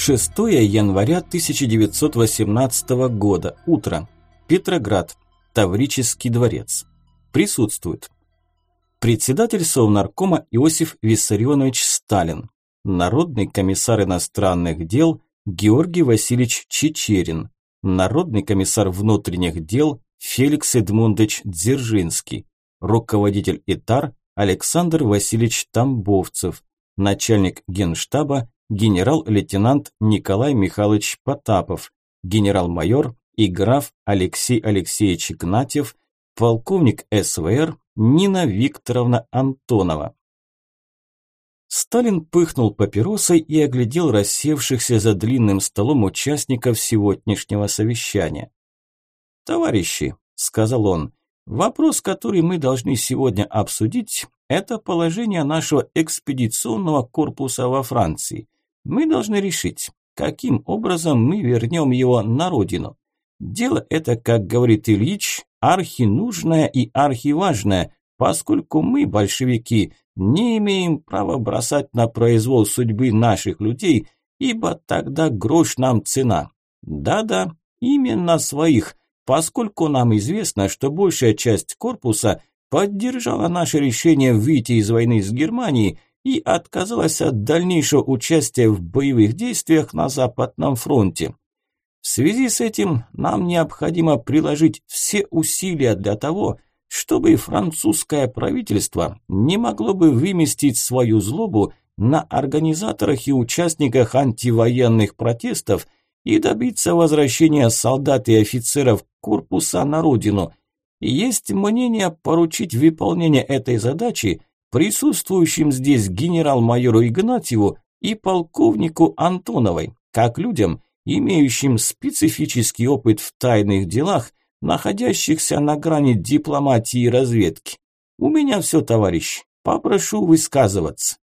6 января 1918 года. Утро. Петроград. Таврический дворец. Присутствует. Председатель Совнаркома Иосиф Виссарионович Сталин. Народный комиссар иностранных дел Георгий Васильевич Чечерин. Народный комиссар внутренних дел Феликс Эдмундович Дзержинский. Руководитель ИТАР Александр Васильевич Тамбовцев. Начальник генштаба генерал-лейтенант Николай Михайлович Потапов, генерал-майор и граф Алексей Алексеевич Игнатьев, полковник СВР Нина Викторовна Антонова. Сталин пыхнул папиросой и оглядел рассевшихся за длинным столом участников сегодняшнего совещания. «Товарищи», – сказал он, – «вопрос, который мы должны сегодня обсудить, это положение нашего экспедиционного корпуса во Франции. Мы должны решить, каким образом мы вернем его на родину. Дело это, как говорит Ильич, архинужное и архиважное, поскольку мы, большевики, не имеем права бросать на произвол судьбы наших людей, ибо тогда грош нам цена. Да-да, именно своих, поскольку нам известно, что большая часть корпуса поддержала наше решение выйти из войны с Германией и отказалась от дальнейшего участия в боевых действиях на Западном фронте. В связи с этим нам необходимо приложить все усилия для того, чтобы французское правительство не могло бы выместить свою злобу на организаторах и участниках антивоенных протестов и добиться возвращения солдат и офицеров корпуса на родину. Есть мнение поручить выполнение этой задачи присутствующим здесь генерал-майору Игнатьеву и полковнику Антоновой, как людям, имеющим специфический опыт в тайных делах, находящихся на грани дипломатии и разведки. У меня все, товарищ. Попрошу высказываться.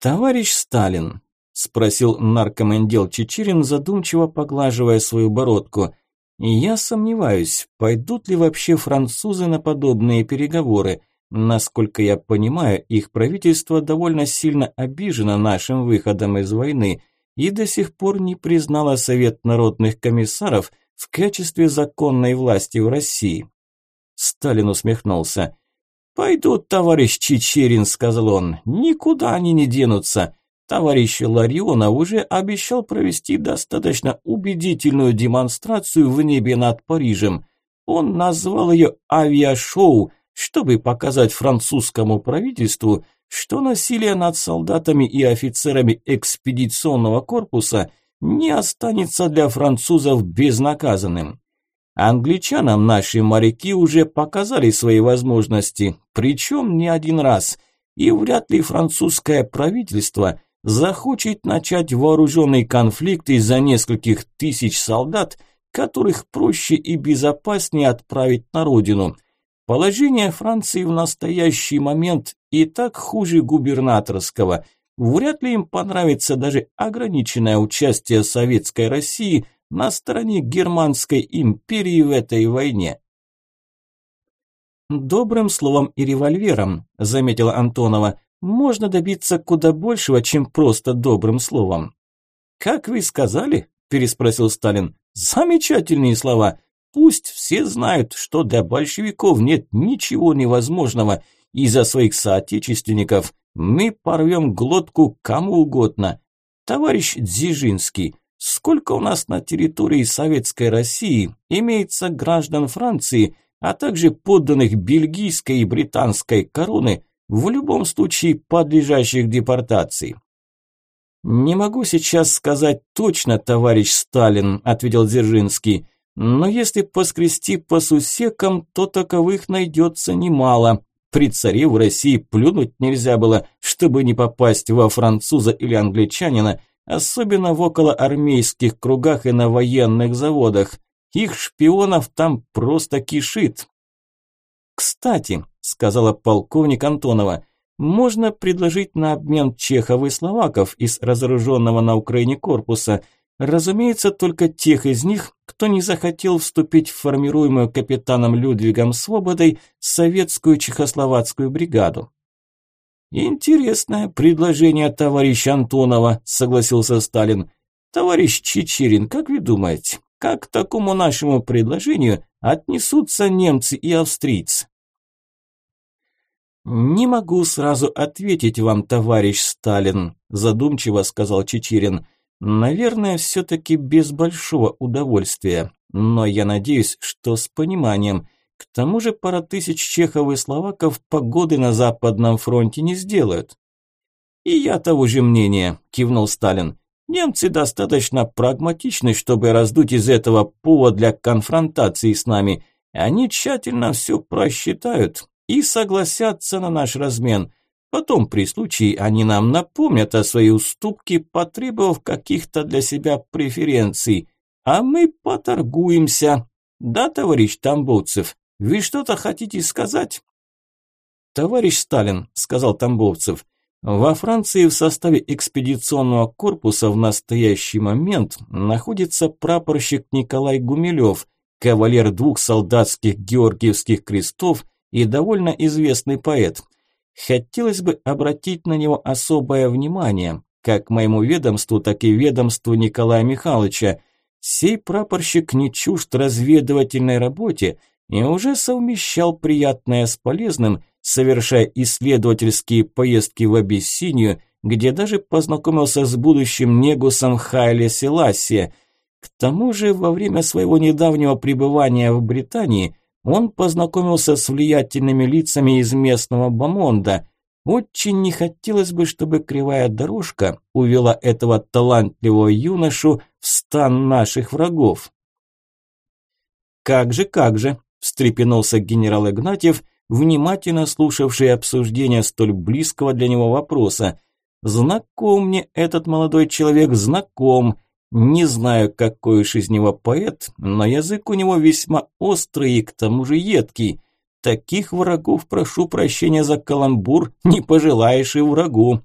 Товарищ Сталин, спросил наркомендел Чечерин, задумчиво поглаживая свою бородку. Я сомневаюсь, пойдут ли вообще французы на подобные переговоры. Насколько я понимаю, их правительство довольно сильно обижено нашим выходом из войны и до сих пор не признало Совет народных комиссаров в качестве законной власти в России. Сталин усмехнулся. «Пойдут, товарищ Чечерин», – сказал он, – «никуда они не денутся. Товарищ Ларионов уже обещал провести достаточно убедительную демонстрацию в небе над Парижем. Он назвал ее авиашоу, чтобы показать французскому правительству, что насилие над солдатами и офицерами экспедиционного корпуса не останется для французов безнаказанным. Англичанам наши моряки уже показали свои возможности, причем не один раз, и вряд ли французское правительство – захочет начать вооруженный конфликт из-за нескольких тысяч солдат, которых проще и безопаснее отправить на родину. Положение Франции в настоящий момент и так хуже губернаторского. Вряд ли им понравится даже ограниченное участие Советской России на стороне Германской империи в этой войне. «Добрым словом и револьвером», – заметила Антонова можно добиться куда большего, чем просто добрым словом. «Как вы сказали?» – переспросил Сталин. «Замечательные слова. Пусть все знают, что для большевиков нет ничего невозможного, и за своих соотечественников мы порвем глотку кому угодно. Товарищ Дзержинский, сколько у нас на территории Советской России имеется граждан Франции, а также подданных бельгийской и британской короны – в любом случае подлежащих депортации. «Не могу сейчас сказать точно, товарищ Сталин», – ответил Дзержинский. «Но если поскрести по сусекам, то таковых найдется немало. При царе в России плюнуть нельзя было, чтобы не попасть во француза или англичанина, особенно в околоармейских кругах и на военных заводах. Их шпионов там просто кишит. «Кстати», – сказала полковник Антонова, – «можно предложить на обмен чехов и словаков из разоруженного на Украине корпуса, разумеется, только тех из них, кто не захотел вступить в формируемую капитаном Людвигом Свободой советскую чехословацкую бригаду». Интересное предложение, товарищ Антонова, согласился Сталин. Товарищ Чечерин, как вы думаете, как к такому нашему предложению отнесутся немцы и австрийцы? «Не могу сразу ответить вам, товарищ Сталин», – задумчиво сказал Чечерин. «Наверное, все-таки без большого удовольствия, но я надеюсь, что с пониманием. К тому же пара тысяч чехов и словаков погоды на Западном фронте не сделают». «И я того же мнения», – кивнул Сталин. «Немцы достаточно прагматичны, чтобы раздуть из этого повод для конфронтации с нами. Они тщательно все просчитают, и согласятся на наш размен. Потом при случае они нам напомнят о своей уступке, потребовав каких-то для себя преференций. А мы поторгуемся. Да, товарищ Тамбовцев, вы что-то хотите сказать? Товарищ Сталин, сказал Тамбовцев, во Франции в составе экспедиционного корпуса в настоящий момент находится прапорщик Николай Гумилев, кавалер двух солдатских георгиевских крестов и довольно известный поэт. Хотелось бы обратить на него особое внимание, как моему ведомству, так и ведомству Николая Михайловича. Сей прапорщик не чужд разведывательной работе и уже совмещал приятное с полезным, совершая исследовательские поездки в Абиссинию, где даже познакомился с будущим негусом Хайле Селасия. К тому же во время своего недавнего пребывания в Британии – он познакомился с влиятельными лицами из местного бомонда. Очень не хотелось бы, чтобы кривая дорожка увела этого талантливого юношу в стан наших врагов. «Как же, как же!» – встрепенулся генерал Игнатьев, внимательно слушавший обсуждение столь близкого для него вопроса. «Знаком мне этот молодой человек, знаком. Не знаю, какой уж из него поэт, но язык у него весьма острый и к тому же едкий. Таких врагов, прошу прощения за каламбур, не пожелаешь и врагу.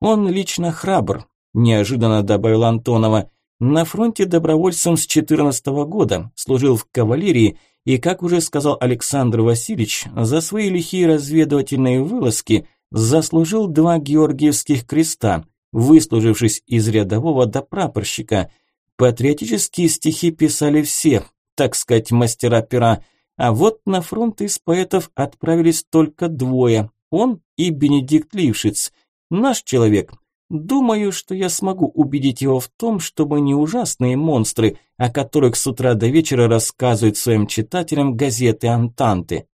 Он лично храбр, неожиданно добавил Антонова. На фронте добровольцем с 14 -го года, служил в кавалерии и, как уже сказал Александр Васильевич, за свои лихие разведывательные вылазки заслужил два Георгиевских креста – выслужившись из рядового до прапорщика. Патриотические стихи писали все, так сказать, мастера пера, а вот на фронт из поэтов отправились только двое, он и Бенедикт Лившиц, наш человек. Думаю, что я смогу убедить его в том, что мы не ужасные монстры, о которых с утра до вечера рассказывают своим читателям газеты «Антанты».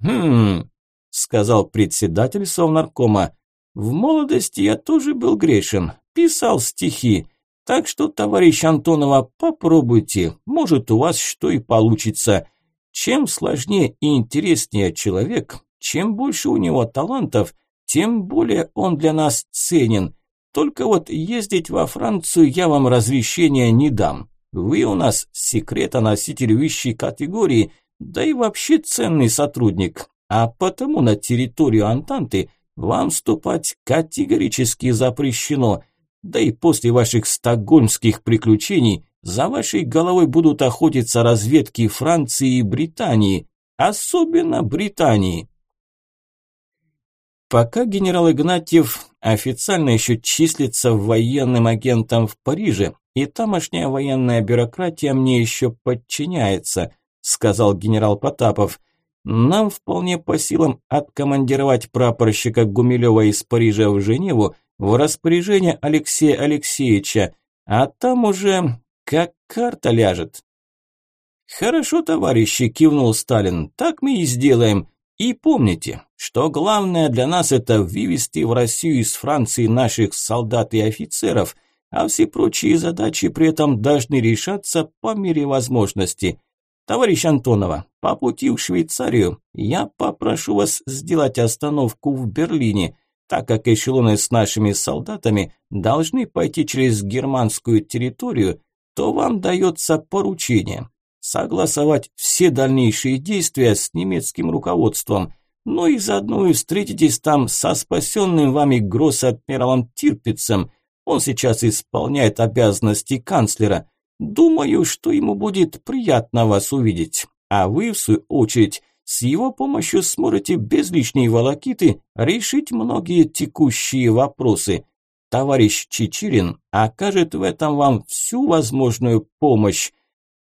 «Хм», – сказал председатель Совнаркома, в молодости я тоже был грешен, писал стихи. Так что, товарищ Антонова, попробуйте, может у вас что и получится. Чем сложнее и интереснее человек, чем больше у него талантов, тем более он для нас ценен. Только вот ездить во Францию я вам разрешения не дам. Вы у нас секретоноситель высшей категории, да и вообще ценный сотрудник. А потому на территорию Антанты – вам вступать категорически запрещено. Да и после ваших стокгольмских приключений за вашей головой будут охотиться разведки Франции и Британии, особенно Британии. Пока генерал Игнатьев официально еще числится военным агентом в Париже, и тамошняя военная бюрократия мне еще подчиняется, сказал генерал Потапов. Нам вполне по силам откомандировать прапорщика Гумилева из Парижа в Женеву в распоряжение Алексея Алексеевича, а там уже как карта ляжет. «Хорошо, товарищи», – кивнул Сталин, – «так мы и сделаем. И помните, что главное для нас – это вывести в Россию из Франции наших солдат и офицеров, а все прочие задачи при этом должны решаться по мере возможности. Товарищ Антонова, по пути в Швейцарию я попрошу вас сделать остановку в Берлине, так как эшелоны с нашими солдатами должны пойти через германскую территорию, то вам дается поручение согласовать все дальнейшие действия с немецким руководством, ну и заодно и встретитесь там со спасенным вами гросс-адмиралом Тирпицем. Он сейчас исполняет обязанности канцлера. Думаю, что ему будет приятно вас увидеть. А вы, в свою очередь, С его помощью сможете без лишней волокиты решить многие текущие вопросы. Товарищ Чичирин окажет в этом вам всю возможную помощь.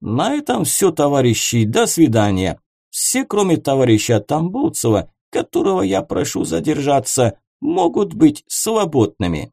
На этом все, товарищи, до свидания. Все, кроме товарища Тамбовцева, которого я прошу задержаться, могут быть свободными.